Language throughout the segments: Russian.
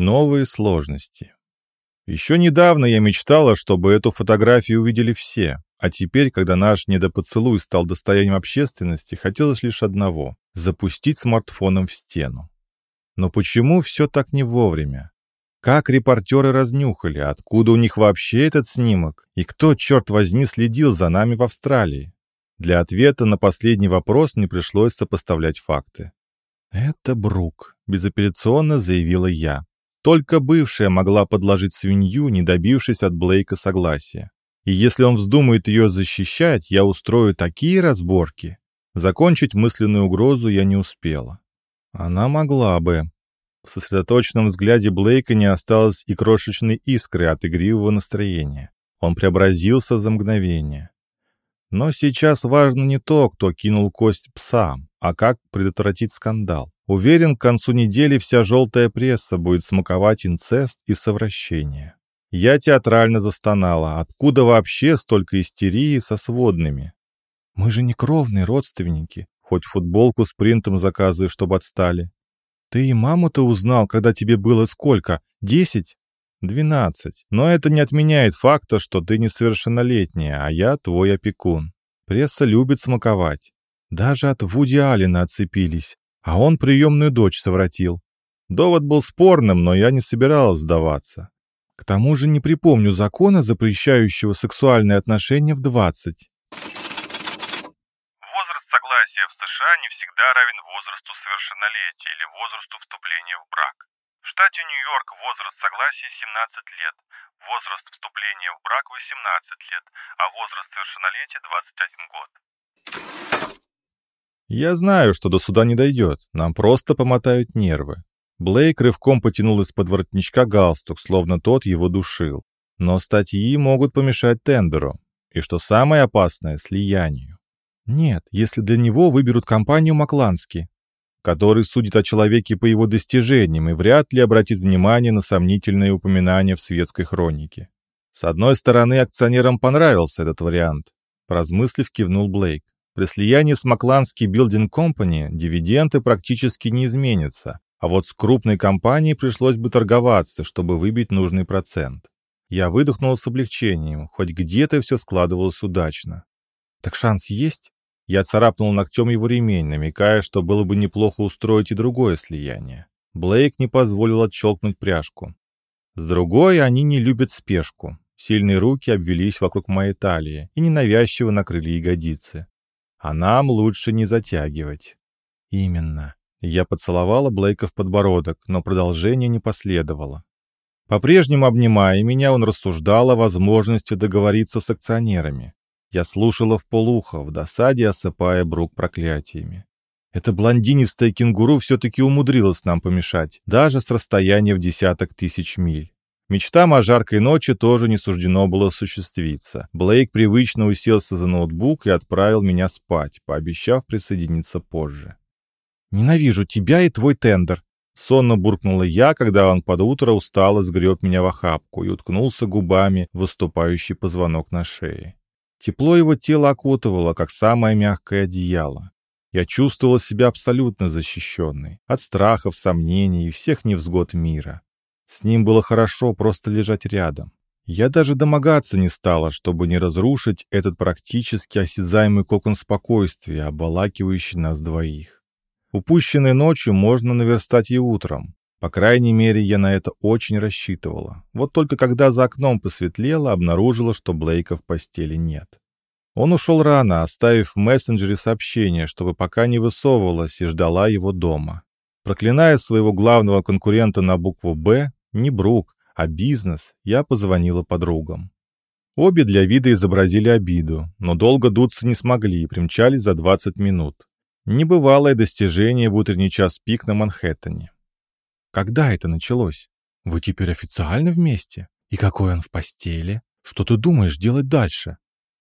Новые сложности. Еще недавно я мечтала, чтобы эту фотографию увидели все, а теперь, когда наш недопоцелуй стал достоянием общественности, хотелось лишь одного — запустить смартфоном в стену. Но почему все так не вовремя? Как репортеры разнюхали, откуда у них вообще этот снимок, и кто, черт возьми, следил за нами в Австралии? Для ответа на последний вопрос не пришлось сопоставлять факты. «Это Брук», — безапелляционно заявила я. Только бывшая могла подложить свинью, не добившись от Блейка согласия. И если он вздумает ее защищать, я устрою такие разборки. Закончить мысленную угрозу я не успела. Она могла бы. В сосредоточенном взгляде Блейка не осталось и крошечной искры от игривого настроения. Он преобразился за мгновение. Но сейчас важно не то, кто кинул кость псам, а как предотвратить скандал. Уверен, к концу недели вся желтая пресса будет смаковать инцест и совращение. Я театрально застонала. Откуда вообще столько истерии со сводными? Мы же не кровные родственники. Хоть футболку с принтом заказывай, чтобы отстали. Ты и маму-то узнал, когда тебе было сколько? Десять? Двенадцать. Но это не отменяет факта, что ты несовершеннолетняя, а я твой опекун. Пресса любит смаковать. Даже от Вуди Аллена отцепились а он приемную дочь совратил. Довод был спорным, но я не собиралась сдаваться. К тому же не припомню закона, запрещающего сексуальные отношения в 20. Возраст согласия в США не всегда равен возрасту совершеннолетия или возрасту вступления в брак. В штате Нью-Йорк возраст согласия 17 лет, возраст вступления в брак 18 лет, а возраст совершеннолетия 21 год. Я знаю, что до суда не дойдет, нам просто помотают нервы. Блейк рывком потянул из-под воротничка галстук, словно тот его душил. Но статьи могут помешать тендеру. И что самое опасное, слиянию. Нет, если для него выберут компанию Маклански, который судит о человеке по его достижениям и вряд ли обратит внимание на сомнительные упоминания в светской хронике. С одной стороны, акционерам понравился этот вариант. Поразмыслив, кивнул Блейк. При слиянии с Макланский Building Company дивиденды практически не изменятся, а вот с крупной компанией пришлось бы торговаться, чтобы выбить нужный процент. Я выдохнул с облегчением, хоть где-то все складывалось удачно. «Так шанс есть?» Я царапнул ногтем его ремень, намекая, что было бы неплохо устроить и другое слияние. Блейк не позволил отщелкнуть пряжку. С другой, они не любят спешку. Сильные руки обвелись вокруг моей талии и ненавязчиво накрыли ягодицы. А нам лучше не затягивать. Именно. Я поцеловала Блейка в подбородок, но продолжение не последовало. По-прежнему обнимая меня, он рассуждал о возможности договориться с акционерами. Я слушала в полухо, в досаде осыпая Брук проклятиями. Эта блондинистая кенгуру все-таки умудрилась нам помешать, даже с расстояния в десяток тысяч миль. Мечтам о жаркой ночи тоже не суждено было осуществиться. Блейк привычно уселся за ноутбук и отправил меня спать, пообещав присоединиться позже. «Ненавижу тебя и твой тендер», — сонно буркнула я, когда он под утро устало сгреб меня в охапку и уткнулся губами в выступающий позвонок на шее. Тепло его тела окутывало, как самое мягкое одеяло. Я чувствовала себя абсолютно защищенной от страхов, сомнений и всех невзгод мира. С ним было хорошо просто лежать рядом. Я даже домогаться не стала, чтобы не разрушить этот практически осязаемый кокон спокойствия, обволакивающий нас двоих. Упущенной ночью можно наверстать и утром. По крайней мере, я на это очень рассчитывала. Вот только когда за окном посветлело, обнаружила, что Блейка в постели нет. Он ушел рано, оставив в мессенджере сообщение, чтобы пока не высовывалась и ждала его дома. Проклиная своего главного конкурента на букву «Б», не Брук, а бизнес, я позвонила подругам. Обе для вида изобразили обиду, но долго дуться не смогли и примчались за 20 минут. Небывалое достижение в утренний час пик на Манхэттене. Когда это началось? Вы теперь официально вместе? И какой он в постели? Что ты думаешь делать дальше?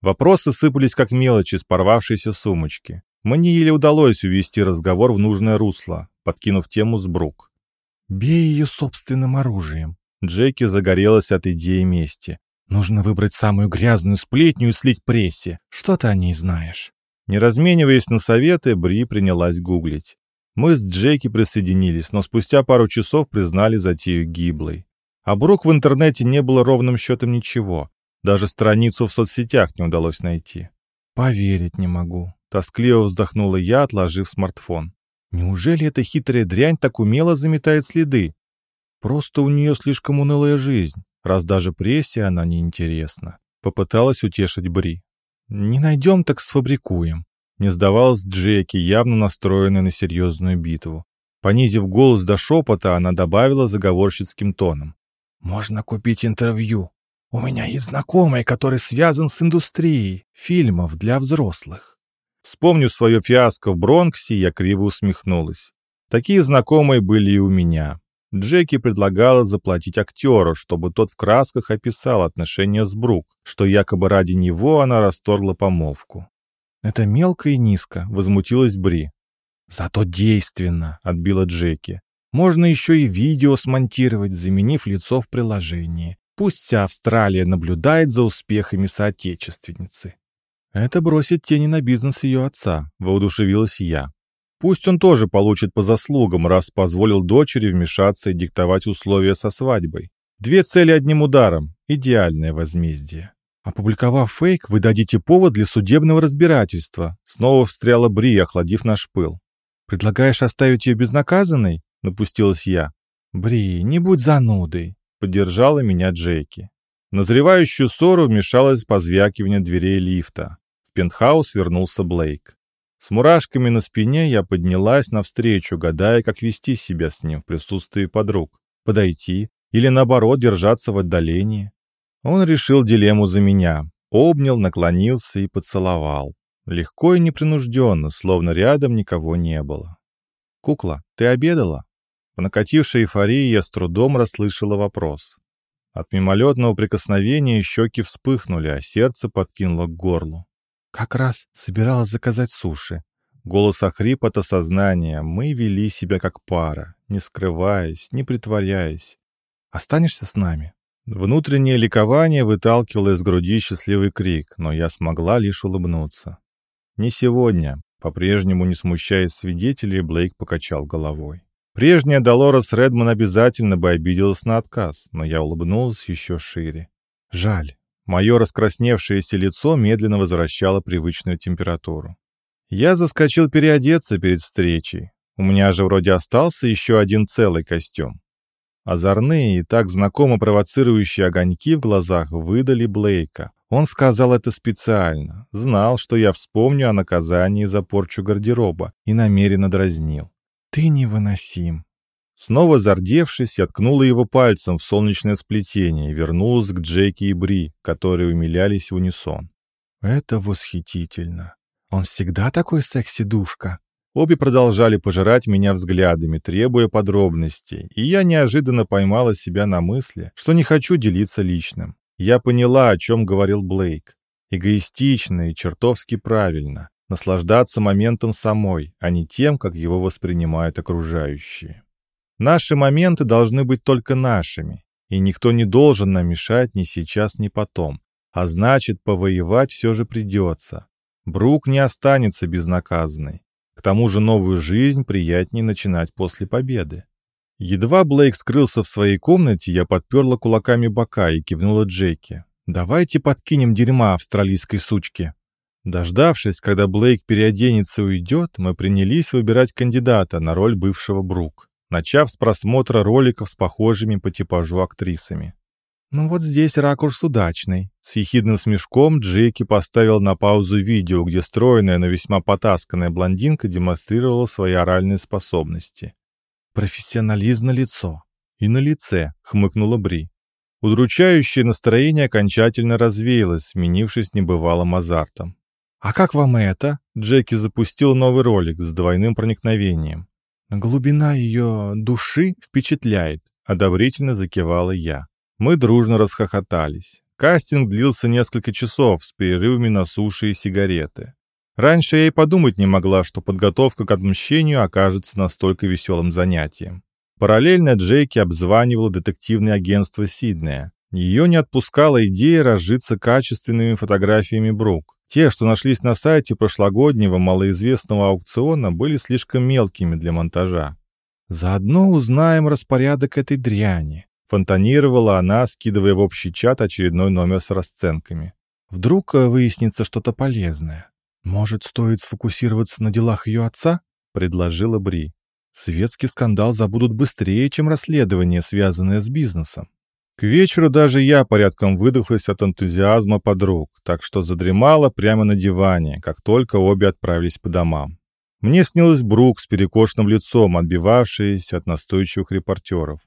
Вопросы сыпались как мелочи с порвавшейся сумочки. Мне еле удалось увести разговор в нужное русло, подкинув тему с Брук. Бей ее собственным оружием. Джеки загорелась от идеи мести. Нужно выбрать самую грязную сплетню и слить прессе. Что ты о ней знаешь? Не размениваясь на советы, Бри принялась гуглить. Мы с Джейки присоединились, но спустя пару часов признали затею гиблой. Брук в интернете не было ровным счетом ничего. Даже страницу в соцсетях не удалось найти. «Поверить не могу», — тоскливо вздохнула я, отложив смартфон. «Неужели эта хитрая дрянь так умело заметает следы? Просто у нее слишком унылая жизнь, раз даже прессе она неинтересна». Попыталась утешить Бри. «Не найдем, так сфабрикуем». Не сдавалась Джеки, явно настроенная на серьезную битву. Понизив голос до шепота, она добавила заговорщицким тоном. «Можно купить интервью. У меня есть знакомый, который связан с индустрией фильмов для взрослых». Вспомнив свое фиаско в Бронксе, я криво усмехнулась. Такие знакомые были и у меня. Джеки предлагала заплатить актеру, чтобы тот в красках описал отношения с Брук, что якобы ради него она расторгла помолвку. «Это мелко и низко», — возмутилась Бри. «Зато действенно», — отбила Джеки. «Можно еще и видео смонтировать, заменив лицо в приложении. Пусть вся Австралия наблюдает за успехами соотечественницы». «Это бросит тени на бизнес ее отца», — воодушевилась я. Пусть он тоже получит по заслугам, раз позволил дочери вмешаться и диктовать условия со свадьбой. Две цели одним ударом. Идеальное возмездие. Опубликовав фейк, вы дадите повод для судебного разбирательства. Снова встряла Бри, охладив наш пыл. Предлагаешь оставить ее безнаказанной? Напустилась я. Бри, не будь занудой. Поддержала меня Джейки. Назревающую ссору вмешалось позвякивание дверей лифта. Пентхаус вернулся Блейк. С мурашками на спине я поднялась навстречу, гадая, как вести себя с ним в присутствии подруг. Подойти или, наоборот, держаться в отдалении. Он решил дилемму за меня. Обнял, наклонился и поцеловал. Легко и непринужденно, словно рядом никого не было. «Кукла, ты обедала?» В накатившей эйфории я с трудом расслышала вопрос. От мимолетного прикосновения щеки вспыхнули, а сердце подкинуло к горлу. Как раз собиралась заказать суши. Голос охрип от осознания. Мы вели себя как пара, не скрываясь, не притворяясь. «Останешься с нами?» Внутреннее ликование выталкивало из груди счастливый крик, но я смогла лишь улыбнуться. «Не сегодня», по-прежнему не смущаясь свидетелей, Блейк покачал головой. Прежняя Долорес Редман обязательно бы обиделась на отказ, но я улыбнулась еще шире. Жаль, Мое раскрасневшееся лицо медленно возвращало привычную температуру. Я заскочил переодеться перед встречей. У меня же вроде остался еще один целый костюм. Озорные и так знакомо провоцирующие огоньки в глазах выдали Блейка. Он сказал это специально, знал, что я вспомню о наказании за порчу гардероба и намеренно дразнил. «Ты невыносим», Снова зардевшись, я ткнула его пальцем в солнечное сплетение и вернулась к Джеки и Бри, которые умилялись в унисон. «Это восхитительно. Он всегда такой секси-душка». Обе продолжали пожирать меня взглядами, требуя подробностей, и я неожиданно поймала себя на мысли, что не хочу делиться личным. Я поняла, о чем говорил Блейк. Эгоистично и чертовски правильно. Наслаждаться моментом самой, а не тем, как его воспринимают окружающие. Наши моменты должны быть только нашими, и никто не должен нам мешать ни сейчас, ни потом. А значит, повоевать все же придется. Брук не останется безнаказанной. К тому же новую жизнь приятнее начинать после победы. Едва Блейк скрылся в своей комнате, я подперла кулаками бока и кивнула Джеки. «Давайте подкинем дерьма австралийской сучке». Дождавшись, когда Блейк переоденется и уйдет, мы принялись выбирать кандидата на роль бывшего Брук начав с просмотра роликов с похожими по типажу актрисами. «Ну вот здесь ракурс удачный». С ехидным смешком Джейки поставил на паузу видео, где стройная, но весьма потасканная блондинка демонстрировала свои оральные способности. «Профессионализм на лицо». «И на лице», — хмыкнула Бри. Удручающее настроение окончательно развеялось, сменившись небывалым азартом. «А как вам это?» Джеки запустил новый ролик с двойным проникновением. «Глубина ее души впечатляет», — одобрительно закивала я. Мы дружно расхохотались. Кастинг длился несколько часов с перерывами на суши и сигареты. Раньше я и подумать не могла, что подготовка к отмщению окажется настолько веселым занятием. Параллельно Джейки обзванивала детективное агентство Сиднея. Ее не отпускала идея разжиться качественными фотографиями Брук. Те, что нашлись на сайте прошлогоднего малоизвестного аукциона, были слишком мелкими для монтажа. «Заодно узнаем распорядок этой дряни», — фонтанировала она, скидывая в общий чат очередной номер с расценками. «Вдруг э, выяснится что-то полезное. Может, стоит сфокусироваться на делах ее отца?» — предложила Бри. «Светский скандал забудут быстрее, чем расследование, связанное с бизнесом». К вечеру даже я порядком выдохлась от энтузиазма подруг, так что задремала прямо на диване, как только обе отправились по домам. Мне снилась Брук с перекошенным лицом, отбивавшаяся от настойчивых репортеров.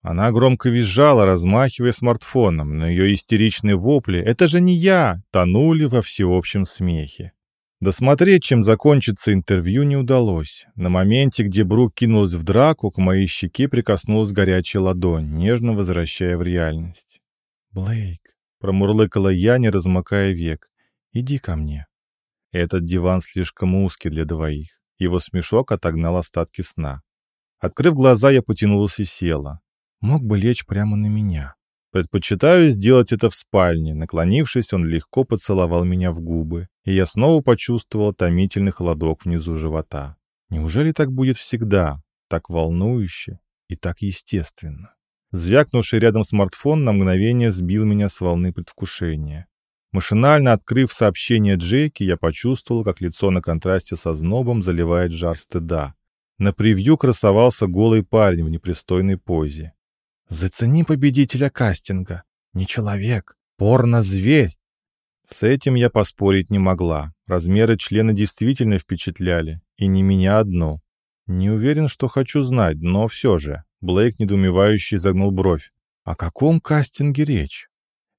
Она громко визжала, размахивая смартфоном, но ее истеричные вопли «Это же не я!» тонули во всеобщем смехе. Досмотреть, чем закончится интервью, не удалось. На моменте, где Брук кинулась в драку, к моей щеке прикоснулась горячая ладонь, нежно возвращая в реальность. «Блейк», — промурлыкала я, не размыкая век, — «иди ко мне». Этот диван слишком узкий для двоих. Его смешок отогнал остатки сна. Открыв глаза, я потянулась и села. Мог бы лечь прямо на меня. Предпочитаю сделать это в спальне. Наклонившись, он легко поцеловал меня в губы, и я снова почувствовал томительный холодок внизу живота. Неужели так будет всегда? Так волнующе и так естественно. Звякнувший рядом смартфон на мгновение сбил меня с волны предвкушения. Машинально открыв сообщение Джейки, я почувствовал, как лицо на контрасте со знобом заливает жар стыда. На превью красовался голый парень в непристойной позе. Зацени победителя кастинга. Не человек, порно-зверь. С этим я поспорить не могла. Размеры члена действительно впечатляли. И не меня одну. Не уверен, что хочу знать, но все же. Блейк недоумевающе загнул бровь. О каком кастинге речь?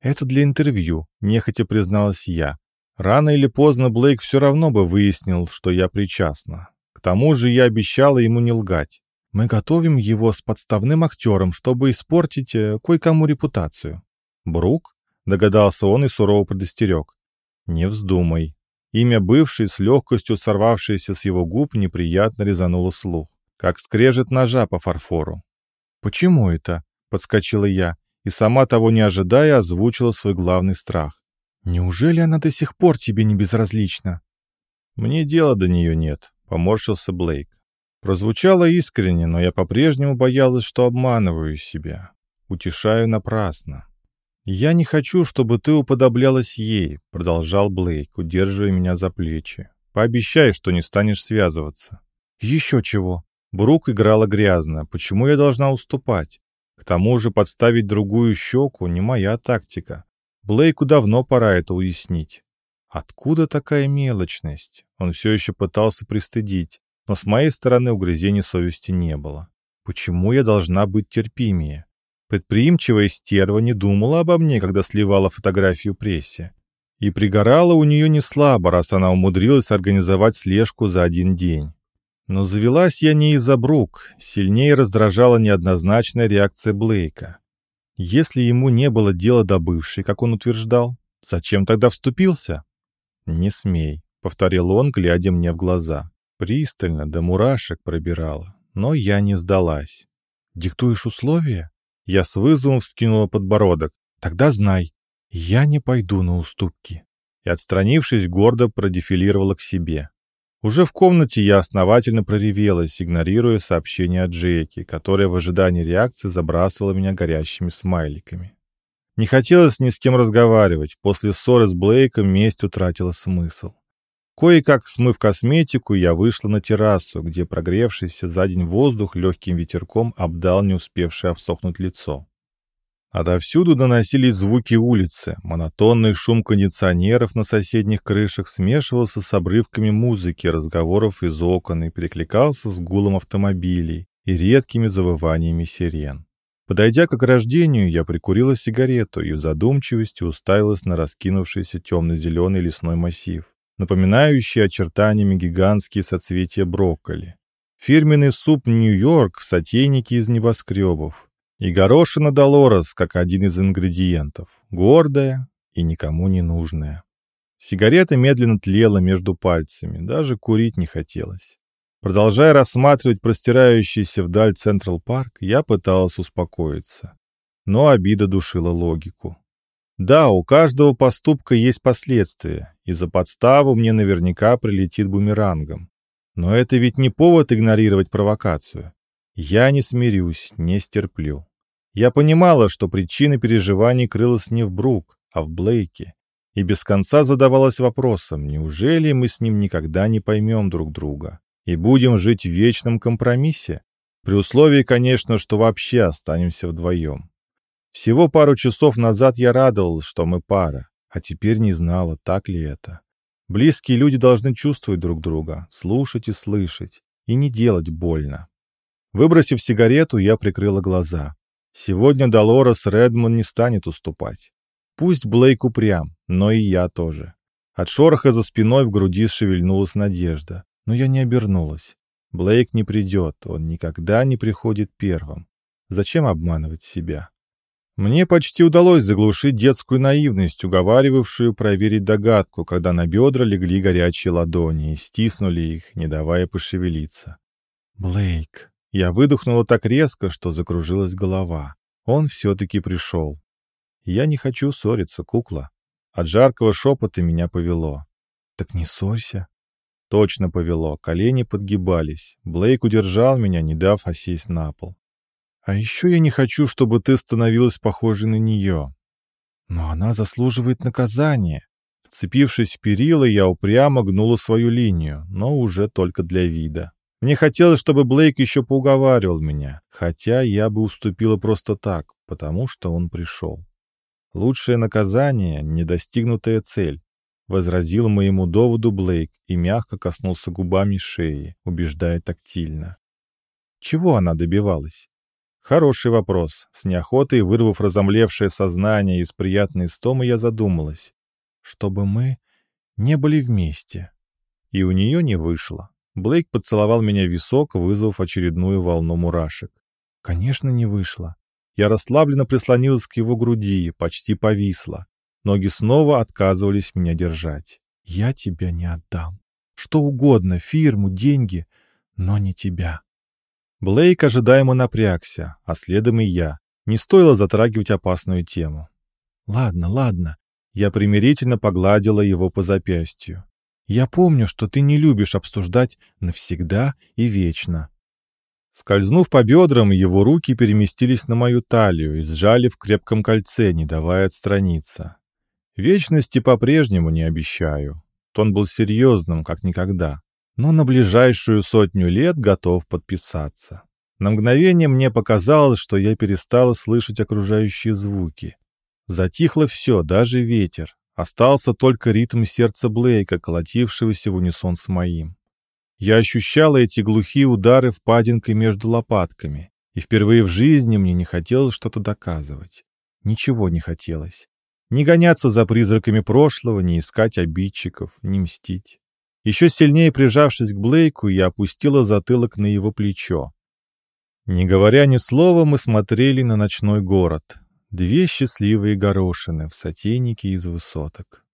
Это для интервью, нехотя призналась я. Рано или поздно Блейк все равно бы выяснил, что я причастна. К тому же я обещала ему не лгать. Мы готовим его с подставным актером, чтобы испортить э, кое-кому репутацию». «Брук?» — догадался он и сурово предостерег. «Не вздумай». Имя бывшей, с легкостью сорвавшееся с его губ, неприятно резануло слух, как скрежет ножа по фарфору. «Почему это?» — подскочила я, и сама того не ожидая озвучила свой главный страх. «Неужели она до сих пор тебе не безразлична?» «Мне дела до нее нет», — поморщился Блейк. Прозвучало искренне, но я по-прежнему боялась, что обманываю себя. Утешаю напрасно. «Я не хочу, чтобы ты уподоблялась ей», — продолжал Блейк, удерживая меня за плечи. «Пообещай, что не станешь связываться». «Еще чего?» Брук играла грязно. Почему я должна уступать? К тому же подставить другую щеку не моя тактика. Блейку давно пора это уяснить. Откуда такая мелочность? Он все еще пытался пристыдить но с моей стороны угрызений совести не было. Почему я должна быть терпимее? Предприимчивая стерва не думала обо мне, когда сливала фотографию прессе. И пригорала у нее не слабо, раз она умудрилась организовать слежку за один день. Но завелась я не из-за Брук, сильнее раздражала неоднозначная реакция Блейка. Если ему не было дела до бывшей, как он утверждал, зачем тогда вступился? «Не смей», — повторил он, глядя мне в глаза. Пристально, до мурашек пробирала, но я не сдалась. «Диктуешь условия?» Я с вызовом вскинула подбородок. «Тогда знай, я не пойду на уступки». И, отстранившись, гордо продефилировала к себе. Уже в комнате я основательно проревелась, игнорируя сообщение от Джеки, которая в ожидании реакции забрасывала меня горящими смайликами. Не хотелось ни с кем разговаривать, после ссоры с Блейком месть утратила смысл. Кое-как смыв косметику, я вышла на террасу, где прогревшийся за день воздух легким ветерком обдал не успевшее обсохнуть лицо. Отовсюду доносились звуки улицы, монотонный шум кондиционеров на соседних крышах смешивался с обрывками музыки, разговоров из окон и перекликался с гулом автомобилей и редкими завываниями сирен. Подойдя к ограждению, я прикурила сигарету и в задумчивости уставилась на раскинувшийся темно-зеленый лесной массив напоминающие очертаниями гигантские соцветия брокколи. Фирменный суп «Нью-Йорк» в сотейнике из небоскребов. И горошина Долорес как один из ингредиентов. Гордая и никому не нужная. Сигарета медленно тлела между пальцами, даже курить не хотелось. Продолжая рассматривать простирающийся вдаль Централ Парк, я пыталась успокоиться. Но обида душила логику. Да, у каждого поступка есть последствия, и за подставу мне наверняка прилетит бумерангом. Но это ведь не повод игнорировать провокацию. Я не смирюсь, не стерплю. Я понимала, что причина переживаний крылась не в Брук, а в Блейке, и без конца задавалась вопросом, неужели мы с ним никогда не поймем друг друга и будем жить в вечном компромиссе, при условии, конечно, что вообще останемся вдвоем. Всего пару часов назад я радовалась, что мы пара, а теперь не знала, так ли это. Близкие люди должны чувствовать друг друга, слушать и слышать, и не делать больно. Выбросив сигарету, я прикрыла глаза. Сегодня Долорес Редмон не станет уступать. Пусть Блейк упрям, но и я тоже. От шороха за спиной в груди шевельнулась надежда, но я не обернулась. Блейк не придет, он никогда не приходит первым. Зачем обманывать себя? Мне почти удалось заглушить детскую наивность, уговаривавшую проверить догадку, когда на бедра легли горячие ладони и стиснули их, не давая пошевелиться. «Блейк!» Я выдохнула так резко, что закружилась голова. Он все-таки пришел. Я не хочу ссориться, кукла. От жаркого шепота меня повело. «Так не ссорься». Точно повело, колени подгибались. Блейк удержал меня, не дав осесть на пол. А еще я не хочу, чтобы ты становилась похожей на нее. Но она заслуживает наказания. Вцепившись в перила, я упрямо гнула свою линию, но уже только для вида. Мне хотелось, чтобы Блейк еще поуговаривал меня, хотя я бы уступила просто так, потому что он пришел. Лучшее наказание — недостигнутая цель, — возразил моему доводу Блейк и мягко коснулся губами шеи, убеждая тактильно. Чего она добивалась? Хороший вопрос. С неохотой, вырвав разомлевшее сознание из приятной стомы, я задумалась. Чтобы мы не были вместе. И у нее не вышло. Блейк поцеловал меня в висок, вызвав очередную волну мурашек. Конечно, не вышло. Я расслабленно прислонилась к его груди, почти повисла. Ноги снова отказывались меня держать. «Я тебя не отдам. Что угодно, фирму, деньги, но не тебя». Блейк ожидаемо напрягся, а следом и я. Не стоило затрагивать опасную тему. «Ладно, ладно». Я примирительно погладила его по запястью. «Я помню, что ты не любишь обсуждать навсегда и вечно». Скользнув по бедрам, его руки переместились на мою талию и сжали в крепком кольце, не давая отстраниться. Вечности по-прежнему не обещаю. Тон был серьезным, как никогда но на ближайшую сотню лет готов подписаться. На мгновение мне показалось, что я перестала слышать окружающие звуки. Затихло все, даже ветер. Остался только ритм сердца Блейка, колотившегося в унисон с моим. Я ощущала эти глухие удары впадинкой между лопатками, и впервые в жизни мне не хотелось что-то доказывать. Ничего не хотелось. Не гоняться за призраками прошлого, не искать обидчиков, не мстить. Еще сильнее прижавшись к Блейку, я опустила затылок на его плечо. Не говоря ни слова, мы смотрели на ночной город. Две счастливые горошины в сотейнике из высоток.